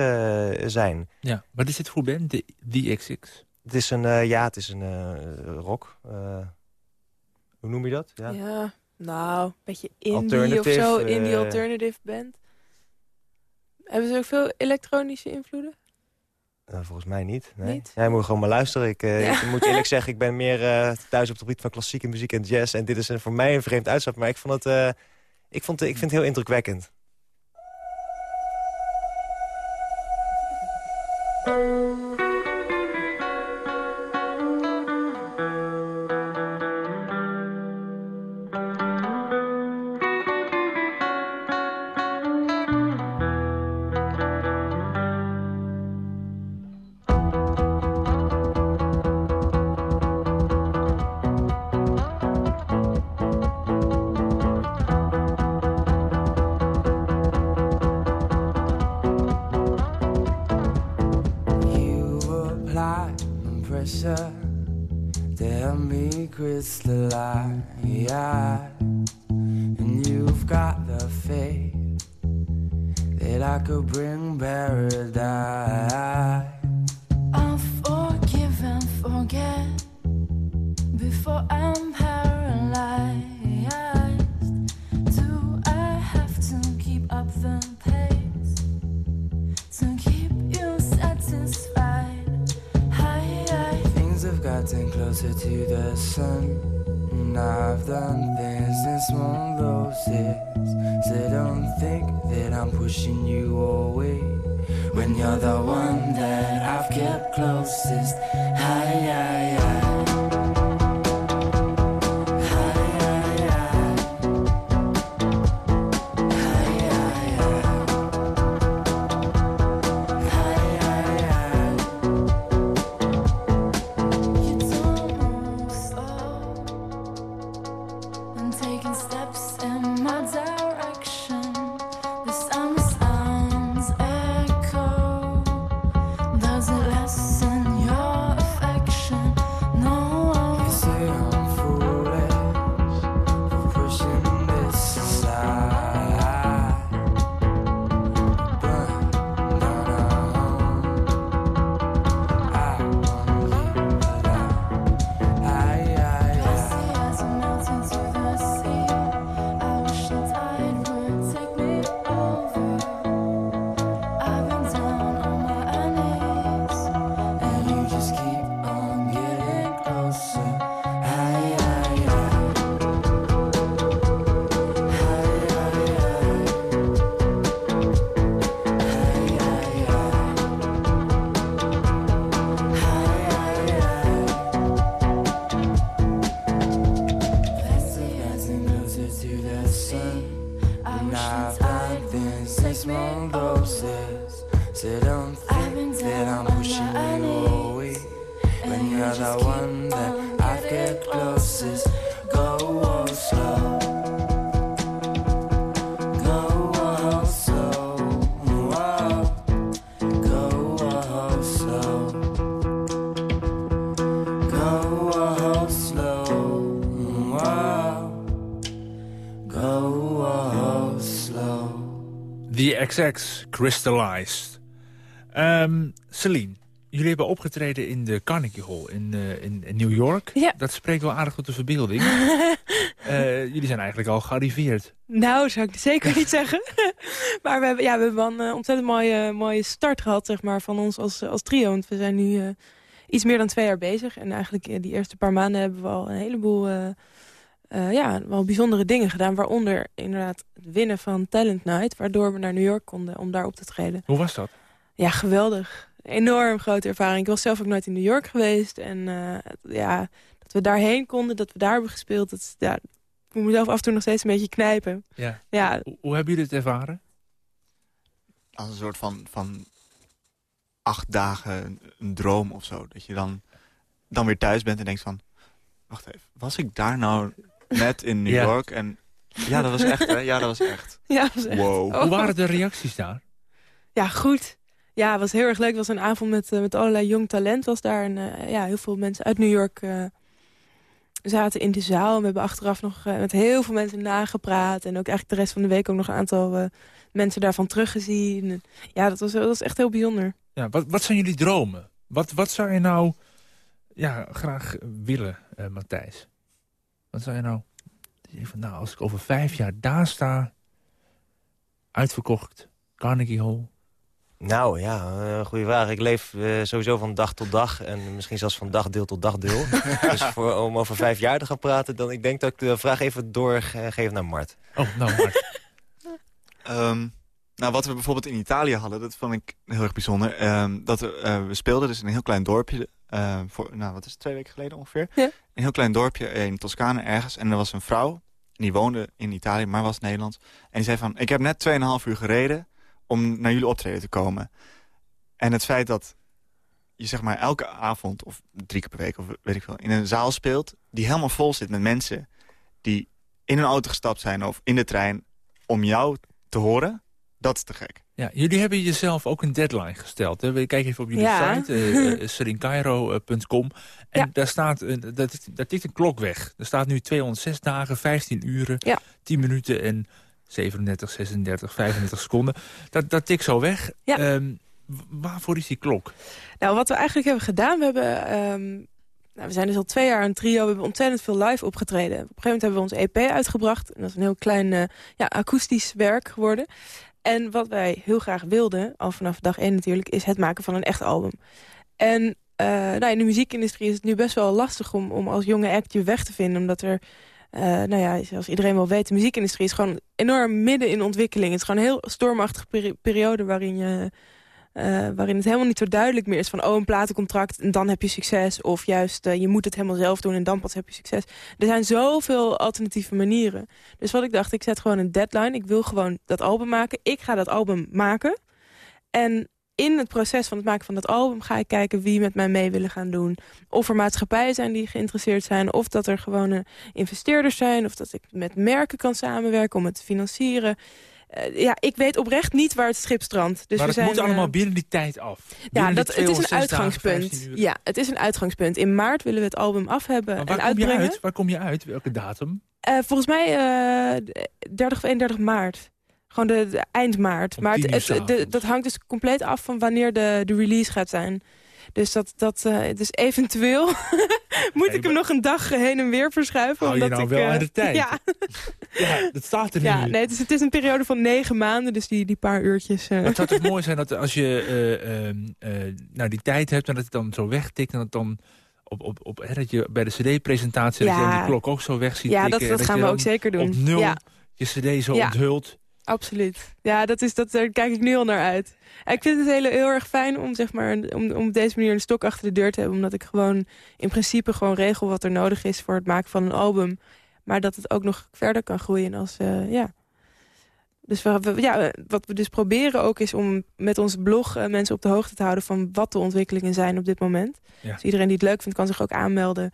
[SPEAKER 5] zijn.
[SPEAKER 6] Ja, wat is dit voor band, de DXX?
[SPEAKER 5] Het is een, ja, het is een rock. Eh, hoe noem je dat? Ja.
[SPEAKER 4] ja. nou, een beetje indie of zo.
[SPEAKER 5] eh,
[SPEAKER 4] Indie alternative band. Hebben ze ook veel elektronische invloeden?
[SPEAKER 5] Eh, volgens mij niet. Nee.
[SPEAKER 4] Niet?
[SPEAKER 5] Jij moet gewoon maar luisteren. Ik, eh,
[SPEAKER 4] Ja.
[SPEAKER 5] ik moet eerlijk zeggen, ik ben meer eh, thuis op het gebied van klassieke muziek en jazz. En dit is een, voor mij een vreemd uitstap. Maar ik, vond het, eh, ik, vond, ik vind het heel indrukwekkend.
[SPEAKER 12] The
[SPEAKER 6] XX Crystallized. Ehm Celine, Jullie hebben opgetreden in de Carnegie Hall in, eh, in, in New York.
[SPEAKER 4] Ja.
[SPEAKER 6] Dat spreekt wel aardig tot de verbeelding. Eh, jullie zijn eigenlijk al gearriveerd.
[SPEAKER 4] Nou, zou ik zeker niet zeggen. maar we hebben, ja, we hebben een eh, ontzettend mooie, mooie start gehad zeg maar, van ons als, als trio. Want we zijn nu iets meer dan twee jaar bezig. En eigenlijk die eerste paar maanden hebben we al een heleboel eh, ja, wel bijzondere dingen gedaan. Waaronder inderdaad het winnen van Talent Night. Waardoor we naar New York konden om daar op te treden.
[SPEAKER 6] Hoe was dat?
[SPEAKER 4] Ja, geweldig. Enorm grote ervaring. Ik was zelf ook nooit in New York geweest. En eh, ja, dat we daarheen konden, dat we daar hebben gespeeld. Dat, ja, ik moet mezelf af en toe nog steeds een beetje knijpen.
[SPEAKER 6] Ja.
[SPEAKER 4] Ja,
[SPEAKER 6] Hoe, hoe hebben jullie het ervaren?
[SPEAKER 8] Als een soort van, van acht dagen een, een droom of zo. Dat je dan, dan weer thuis bent en denkt van... Wacht even, was ik daar nou net in New
[SPEAKER 6] Ja.
[SPEAKER 8] York? En ja, dat was echt, hè? Ja, dat was echt.
[SPEAKER 4] ja, dat was echt.
[SPEAKER 8] Wow.
[SPEAKER 4] Oh.
[SPEAKER 6] Hoe waren de reacties daar?
[SPEAKER 4] Ja, goed. Ja, het was heel erg leuk. Het was een avond met, eh, met allerlei jong talent was daar. En eh, ja, heel veel mensen uit New York eh, zaten in de zaal. En we hebben achteraf nog met heel veel mensen nagepraat. En ook eigenlijk de rest van de week ook nog een aantal eh, mensen daarvan teruggezien. En ja, dat was, dat was echt heel bijzonder.
[SPEAKER 6] Ja, wat, wat zijn jullie dromen? Wat, wat zou je nou ja, graag willen, eh, Matthijs? Wat zou je nou... nou, als ik over vijf jaar daar sta... uitverkocht, Carnegie Hall...
[SPEAKER 9] Nou ja, een goede vraag. Ik leef eh, sowieso van dag tot dag. En misschien zelfs van dagdeel tot dagdeel. dus voor, om over vijf jaar te gaan praten... dan ik denk dat ik de vraag even doorgeef naar Mart.
[SPEAKER 6] Oh, nou, Mart.
[SPEAKER 8] Ehm, nou, wat we bijvoorbeeld in Italië hadden, dat vond ik heel erg bijzonder. Ehm, dat we, eh, we speelden dus in een heel klein dorpje. Eh, voor, nou, wat is het, twee weken geleden ongeveer?
[SPEAKER 4] Ja.
[SPEAKER 8] Een heel klein dorpje in Toscane ergens. En er was een vrouw, die woonde in Italië, maar was Nederlands. En die zei van, ik heb net 2,5 uur gereden om naar jullie optreden te komen. En het feit dat je zeg maar elke avond, of drie keer per week, of weet ik veel, in een zaal speelt... die helemaal vol zit met mensen die in een auto gestapt zijn of in de trein... om jou te horen, dat is te gek.
[SPEAKER 6] Ja, jullie hebben jezelf ook een deadline gesteld. Hè? Kijk even op jullie
[SPEAKER 4] Ja.
[SPEAKER 6] site, uh, uh, serincairo.com. En
[SPEAKER 4] Ja.
[SPEAKER 6] daar staat, uh, dat, daar tikt een klok weg. Er staat nu 206 dagen, 15 uren,
[SPEAKER 4] Ja.
[SPEAKER 6] 10 minuten en 37, 36, 35 seconden. Dat, dat tikt zo weg.
[SPEAKER 4] Ja.
[SPEAKER 6] Ehm, waarvoor is die klok?
[SPEAKER 4] Nou, wat we eigenlijk hebben gedaan, we hebben... ehm, nou, we zijn dus al twee jaar een trio, we hebben ontzettend veel live opgetreden. Op een gegeven moment hebben we ons EP uitgebracht. En dat is een heel klein eh, ja, akoestisch werk geworden. En wat wij heel graag wilden, al vanaf dag één natuurlijk... is het maken van een echt album. En eh, nou, in de muziekindustrie is het nu best wel lastig om, om als jonge act je weg te vinden. Omdat er, eh, nou ja, zoals iedereen wel weet... de muziekindustrie is gewoon enorm midden in ontwikkeling. Het is gewoon een heel stormachtige peri- periode waarin je... eh, waarin het helemaal niet zo duidelijk meer is van... oh, een platencontract en dan heb je succes. Of juist, eh, je moet het helemaal zelf doen en dan pas heb je succes. Er zijn zoveel alternatieve manieren. Dus wat ik dacht, ik zet gewoon een deadline. Ik wil gewoon dat album maken. Ik ga dat album maken. En in het proces van het maken van dat album ga ik kijken wie met mij mee willen gaan doen. Of er maatschappijen zijn die geïnteresseerd zijn. Of dat er gewone investeerders zijn. Of dat ik met merken kan samenwerken om het te financieren. Eh, ja, ik weet oprecht niet waar het schip strandt. Dus
[SPEAKER 6] maar
[SPEAKER 4] we
[SPEAKER 6] het
[SPEAKER 4] zijn,
[SPEAKER 6] moet allemaal
[SPEAKER 4] eh,
[SPEAKER 6] binnen die tijd af.
[SPEAKER 4] ja, dat, het is een
[SPEAKER 6] 206 dagen,
[SPEAKER 4] uitgangspunt.
[SPEAKER 6] 15 uur.
[SPEAKER 4] Ja, het is een uitgangspunt. In maart willen we het album af hebben en
[SPEAKER 6] waar kom je uit? Waar kom je uit? Welke datum?
[SPEAKER 4] Eh, volgens mij eh 30 of 31 maart. Gewoon de, de eind maart.
[SPEAKER 6] Om
[SPEAKER 4] maar het, de- dat hangt dus compleet af van wanneer de, de release gaat zijn. Dus, dat, dat, eh, dus eventueel moet ik hem nog een dag heen en weer verschuiven.
[SPEAKER 6] Hou je
[SPEAKER 4] omdat
[SPEAKER 6] nou
[SPEAKER 4] ik,
[SPEAKER 6] wel
[SPEAKER 4] eh,
[SPEAKER 6] aan de tijd?
[SPEAKER 4] Ja,
[SPEAKER 6] Ja, dat staat er
[SPEAKER 4] ja
[SPEAKER 6] nu.
[SPEAKER 4] nee, het, is, het is een periode van negen maanden. Dus die, die paar uurtjes... eh,
[SPEAKER 6] Maar het zou toch mooi zijn dat als je eh, ehm, eh, nou, die tijd hebt... en dat het dan zo wegtikt en dat dan... Op, op, op, hè, dat je bij de cd-presentatie
[SPEAKER 4] Ja.
[SPEAKER 6] die klok ook zo weg ziet
[SPEAKER 4] ja, dat, gaan we ook zeker doen.
[SPEAKER 6] Op nul
[SPEAKER 4] Ja.
[SPEAKER 6] je cd zo onthult.
[SPEAKER 4] Absoluut. Ja, dat is, dat, daar kijk ik nu al naar uit. En ik vind het heel, heel erg fijn om, zeg maar, om, om op deze manier een stok achter de deur te hebben. Omdat ik gewoon in principe gewoon regel wat er nodig is voor het maken van een album. Maar dat het ook nog verder kan groeien als, eh, ja. Dus we, ja, wat we dus proberen ook is om met ons blog eh, mensen op de hoogte te houden van wat de ontwikkelingen zijn op dit moment.
[SPEAKER 6] Ja.
[SPEAKER 4] Dus iedereen die het leuk vindt kan zich ook aanmelden.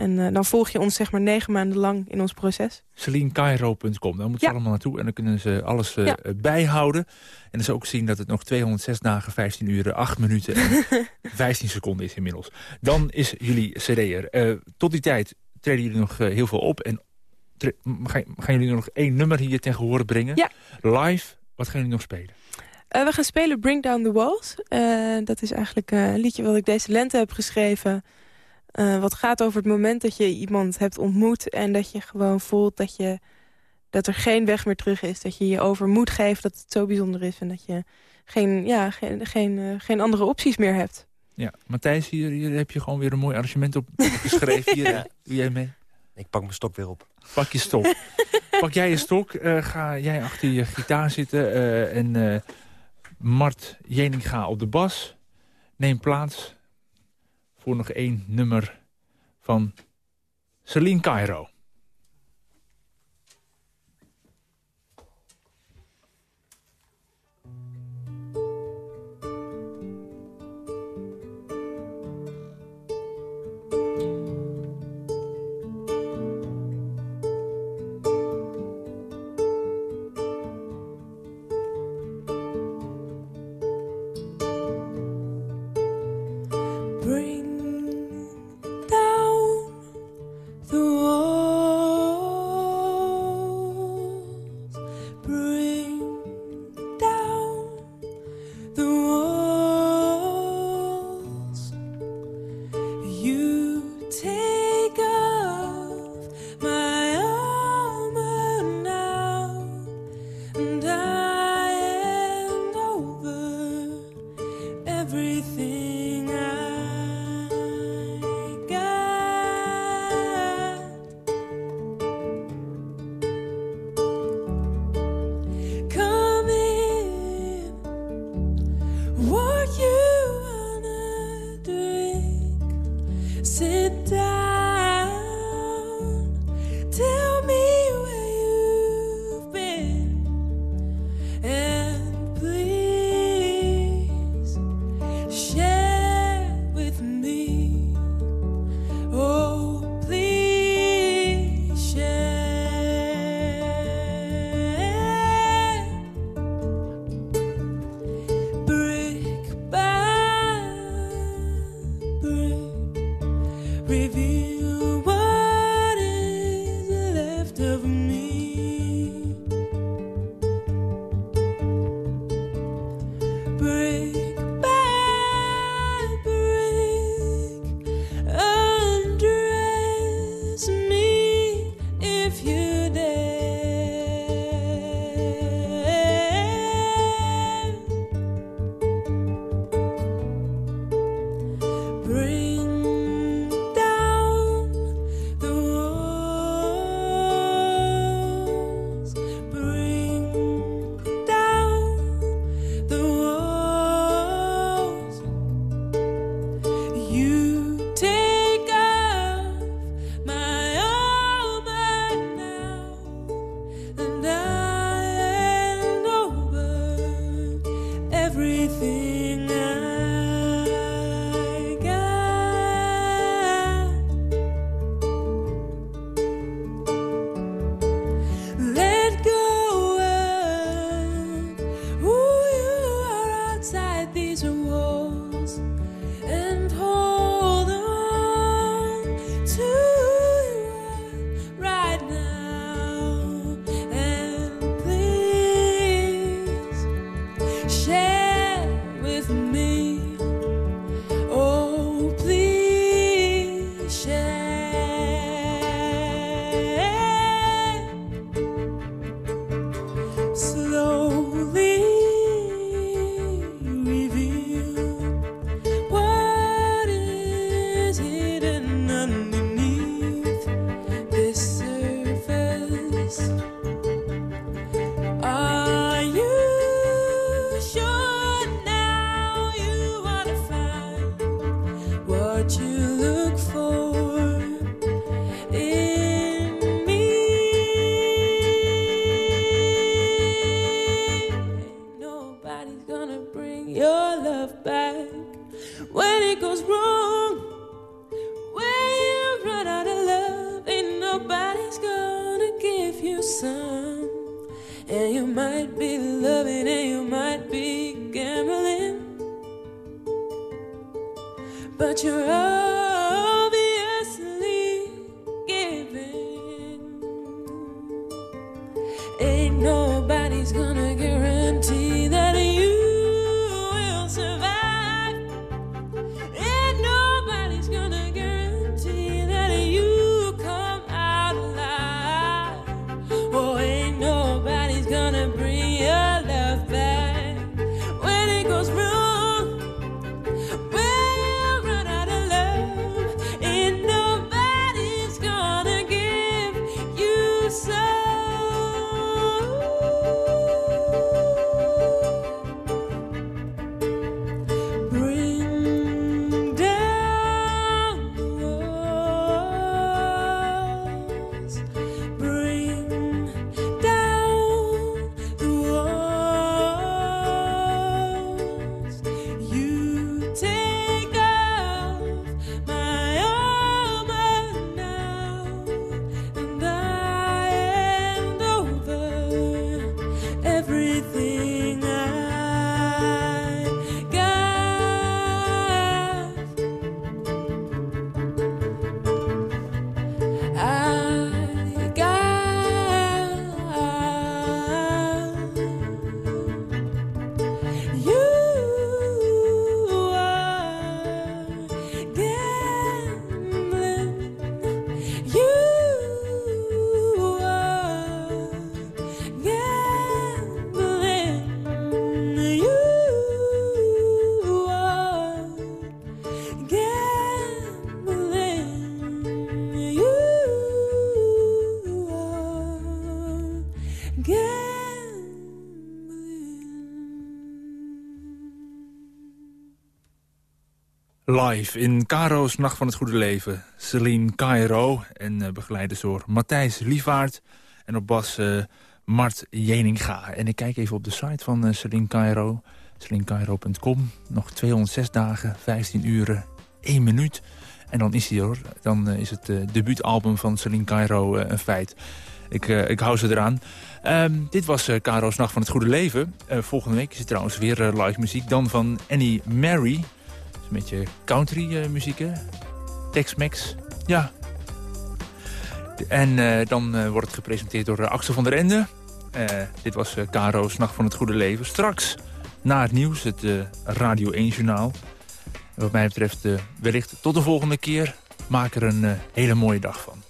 [SPEAKER 4] En eh, dan volg je ons zeg maar negen maanden lang in ons proces.
[SPEAKER 6] CelineCairo.com. Daar moeten ze
[SPEAKER 4] Ja.
[SPEAKER 6] allemaal naartoe en dan kunnen ze alles eh,
[SPEAKER 4] Ja.
[SPEAKER 6] eh, bijhouden. En dan is ook zien dat het nog 206 dagen, 15 uren, 8 minuten en 15 seconden is inmiddels. Dan is jullie cd er. Eh, tot die tijd treden jullie nog heel veel op. En gaan, gaan jullie nog één nummer hier ten gehore brengen?
[SPEAKER 4] Ja.
[SPEAKER 6] Live, wat gaan jullie nog spelen?
[SPEAKER 4] We gaan spelen Bring Down the Walls. Dat is eigenlijk een liedje wat ik deze lente heb geschreven. Eh, wat gaat over het moment dat je iemand hebt ontmoet... en dat je gewoon voelt dat, je, dat er geen weg meer terug is. Dat je je over moet geven dat het zo bijzonder is... en dat je geen, ja, geen, geen, eh, geen andere opties meer hebt.
[SPEAKER 6] Ja, Matthijs, hier, hier heb je gewoon weer een mooi arrangement op geschreven. Hier,
[SPEAKER 9] Ja.
[SPEAKER 6] Doe jij mee?
[SPEAKER 9] Ik pak mijn stok weer op.
[SPEAKER 6] Pak je stok. Pak jij je stok, eh, ga jij achter je gitaar zitten... eh, en eh, Mart Jeninga op de bas. Neem plaats voor nog één nummer van Celine Cairo.
[SPEAKER 11] Look for
[SPEAKER 6] Live in Caro's Nacht van het Goede Leven. Celine Cairo en uh, begeleid door Matthijs Lievaart. En op bas uh, Mart Jeninga. En ik kijk even op de site van uh, Celine Cairo. CelineCairo.com. Nog 206 dagen, 15 uren, 1 minuut. En dan is hij hoor. Dan is het debuutalbum van Celine Cairo een feit. Ik, ik hou ze eraan. Um, dit was uh, Caro's Nacht van het Goede Leven. Volgende week is er trouwens weer live muziek. Dan van Annie Mary. Een beetje country muziek, hè? Tex-Mex. Ja. En dan wordt het gepresenteerd door Axel van der Ende. dit was Caro's Nacht van het Goede Leven. Straks, na het nieuws, het Radio 1-journaal. Wat mij betreft wellicht tot de volgende keer. Maak er een hele mooie dag van.